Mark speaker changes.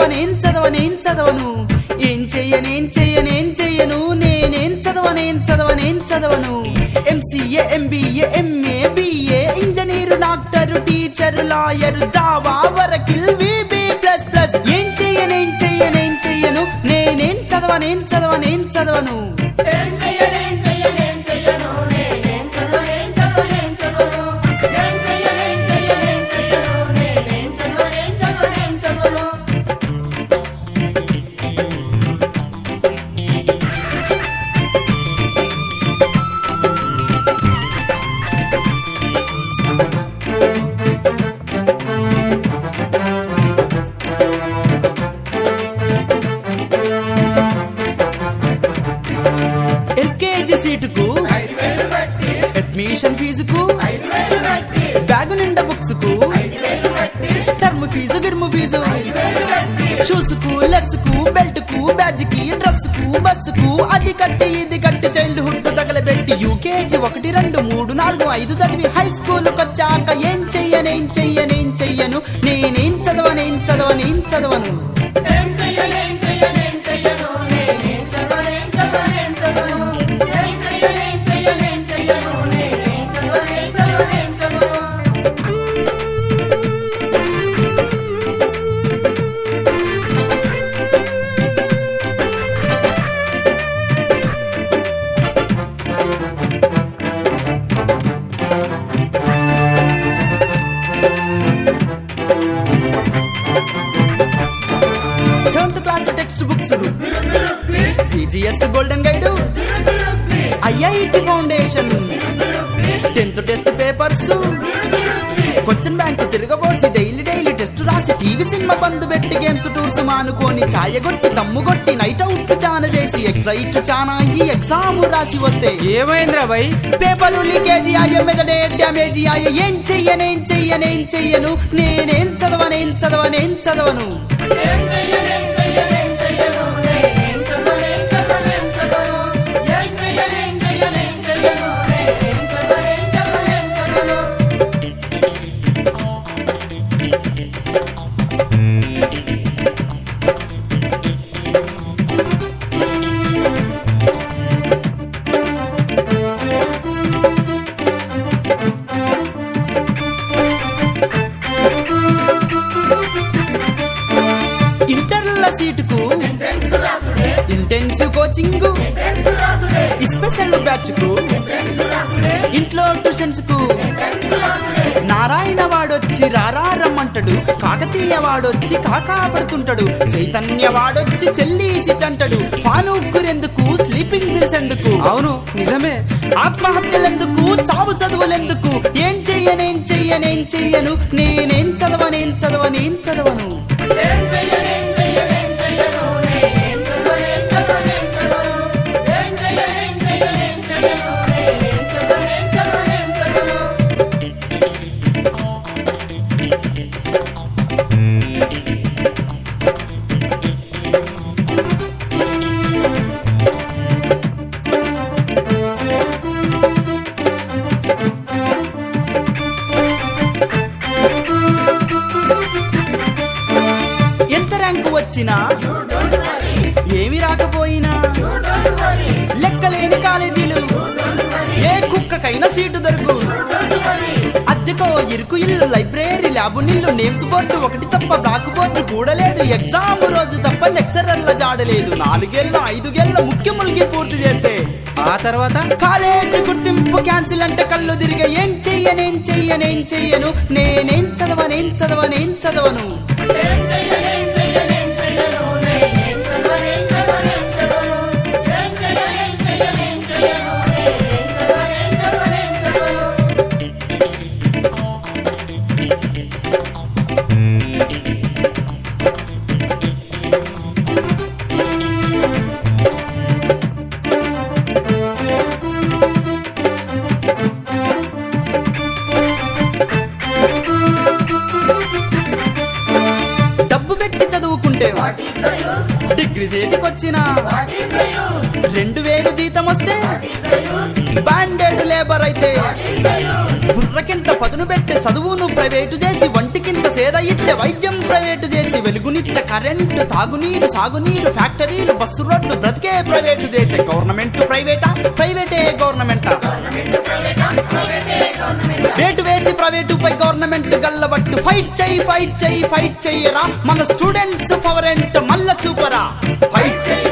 Speaker 1: చదవనేం చదవనేం చదవను. ఏం చెయ్యనేం చెయ్యనేం చెయ్యను. నేనేం చదవనేం. చదవనేం చదవను MCA MBA MA BA engineer doctor teacher lawyer Java Oracle VB plus plus. ఏం చెయ్యనేం చెయ్యనేం చెయ్యను. నేనేం చదవనేం చదవనేం చదవను.
Speaker 2: ఏం
Speaker 1: బ్యాగు కు టర్మ్ ఫీజు గిర్ము ఫీజు. షూస్కు లెస్కు బెల్ట్కు బ్యాజ్కి డ్రెస్కు బస్సుకు. అది కట్టి ఇది కట్టి చైల్డ్ హుడ్ తగలబెట్టి యూకేజీ ఒకటి రెండు మూడు నాలుగు ఐదు చదివి హై స్కూల్కి వచ్చాక ఏం చెయ్యనేం చెయ్యనేం చెయ్యను? నేనేం చదవనేం చదవనేం చదవను
Speaker 2: ఏం చదవను?
Speaker 1: Seventh class text books. PGS golden guide IIT foundation tenth test papers. Question bank తిరగబోసి daily daily test రాసి టీవీ సినిమా బంద్ పెట్టి గేమ్స్ టూర్స్ మానుకొని ఛాయగొట్టి దమ్ముగొట్టి నైట్ అవుట్ చాన చేసి ఎగ్జైట్ చానా అయ్యి ఎగ్జామ్ రాసి వస్తే.
Speaker 3: ఏమైందిరా భయ్
Speaker 1: పేపర్లు లీకేజీ అయ్యే మెదడే డ్యామేజీ అయ్యే. ఏం చెయ్యనేం చెయ్యనేం చెయ్యను? నేనేం చదవనేం చదవనేం చదవను? సీటుకు. ఇంటెన్సివ్ కోచింగ్ స్పెషల్
Speaker 2: బ్యాచ్కు
Speaker 1: ఇంట్లో
Speaker 2: ట్యూషన్స్కు
Speaker 1: నారాయణ వాడొచ్చి రారా రమ్మంటాడు కాకతీయ వాడొచ్చి కాకా పడుతుంటాడు చైతన్య వాడొచ్చి చెల్లి సిట్ అంటాడు ఫానూకురెందుకు స్లీపింగ్ పిల్స్ ఎందుకు?
Speaker 3: అవును నిజమే.
Speaker 1: ఆత్మహత్యలెందుకు చావు చదువులెందుకు? ఏం చెయ్యనేం చెయ్యనేం చెయ్యను? నేనేం చదవనేం చదవనేం చదవను
Speaker 2: ఏం చెయ్యనేం
Speaker 1: వచ్చినా? ఏమి రాకపోయినా? లెక్కలేని కాలేజీలు. ఏ కుక్కకైనా సీటు దొరుకు. అద్దెకో ఇరుకు ఇల్లు library lab nil names board ఒకటి తప్ప బ్లాక్ బోర్డు కూడా లేదు. ఎగ్జామ్ రోజు తప్ప లెక్చరర్ల జాడలేదు నాలుగేళ్ళు ఐదుగేళ్ళ ముఖ్యములకి పూర్తి చేస్తే.
Speaker 3: ఆ తర్వాత?
Speaker 1: కాలేజ్ గుర్తింపు క్యాన్సిల్ అంటే కళ్ళు తిరిగే ఏం చెయ్యనేం చెయ్యనేం చెయ్యను. నేనేం చదవనేం చదవనేం చదవను. డిగ్రీ చేతికొచ్చిన? రెండు వేలు జీతం వస్తే? బాండెడ్ లేబర్ అయితే? బుర్రకింత పదును పెట్టి చదువును ప్రైవేటు చేసి వంటికింత సేద ఇచ్చే వైద్యం ప్రైవేటు చేసి వెలుగునిచ్చే కరెంటు తాగునీరు సాగునీరు ఫ్యాక్టరీలు బస్సు రోడ్లు బ్రతికే ప్రైవేటు చేసే గవర్నమెంట్ ప్రైవేటా ప్రైవేటే గవర్నమెంటా రేటు ప్రైవేటు పై గవర్నమెంట్ గల్లబట్టు. ఫైట్ చెయ్యి ఫైట్ చెయ్యి ఫైట్ చెయ్యరా మన స్టూడెంట్స్ పవరెంట్ మల్ల చూపరా. ఫైట్
Speaker 3: ఫైట్ చెయ్యి